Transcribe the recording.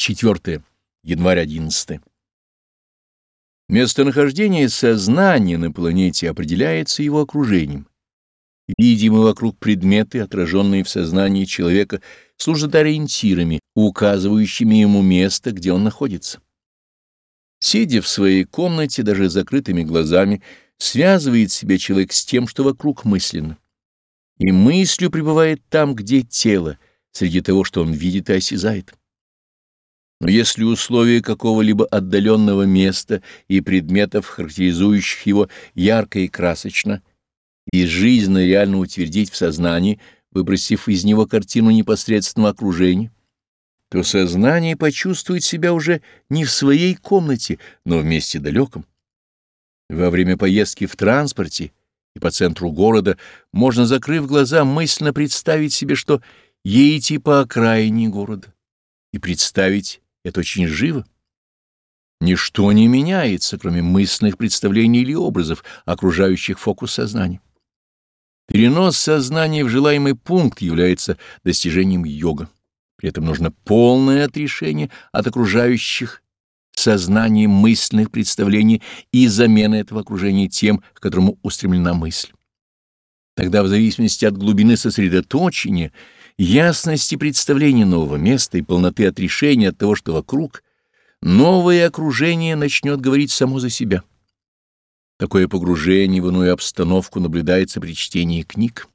4. Январь 11. Местонахождение сознания на планете определяется его окружением. Видимые вокруг предметы, отраженные в сознании человека, служат ориентирами, указывающими ему место, где он находится. Сидя в своей комнате, даже закрытыми глазами, связывает себя человек с тем, что вокруг мысленно. И мыслью пребывает там, где тело, среди того, что он видит и осязает. Но если условия какого-либо отдаленного места и предметов, характеризующих его ярко и красочно, и жизненно реально утвердить в сознании, выбросив из него картину непосредственного окружения, то сознание почувствует себя уже не в своей комнате, но в месте далеком. Во время поездки в транспорте и по центру города можно, закрыв глаза, мысленно представить себе, что едете по окраине города, и представить это очень живо. Ничто не меняется, кроме мысленных представлений или образов, окружающих фокус сознания. Перенос сознания в желаемый пункт является достижением йога. При этом нужно полное отрешение от окружающих сознания мысленных представлений и замена этого окружения тем, к которому устремлена мысль. Тогда в зависимости от глубины сосредоточения — ясности представления нового места и полноты отрешения от того, что вокруг, новое окружение начнет говорить само за себя. Такое погружение в иную обстановку наблюдается при чтении книг.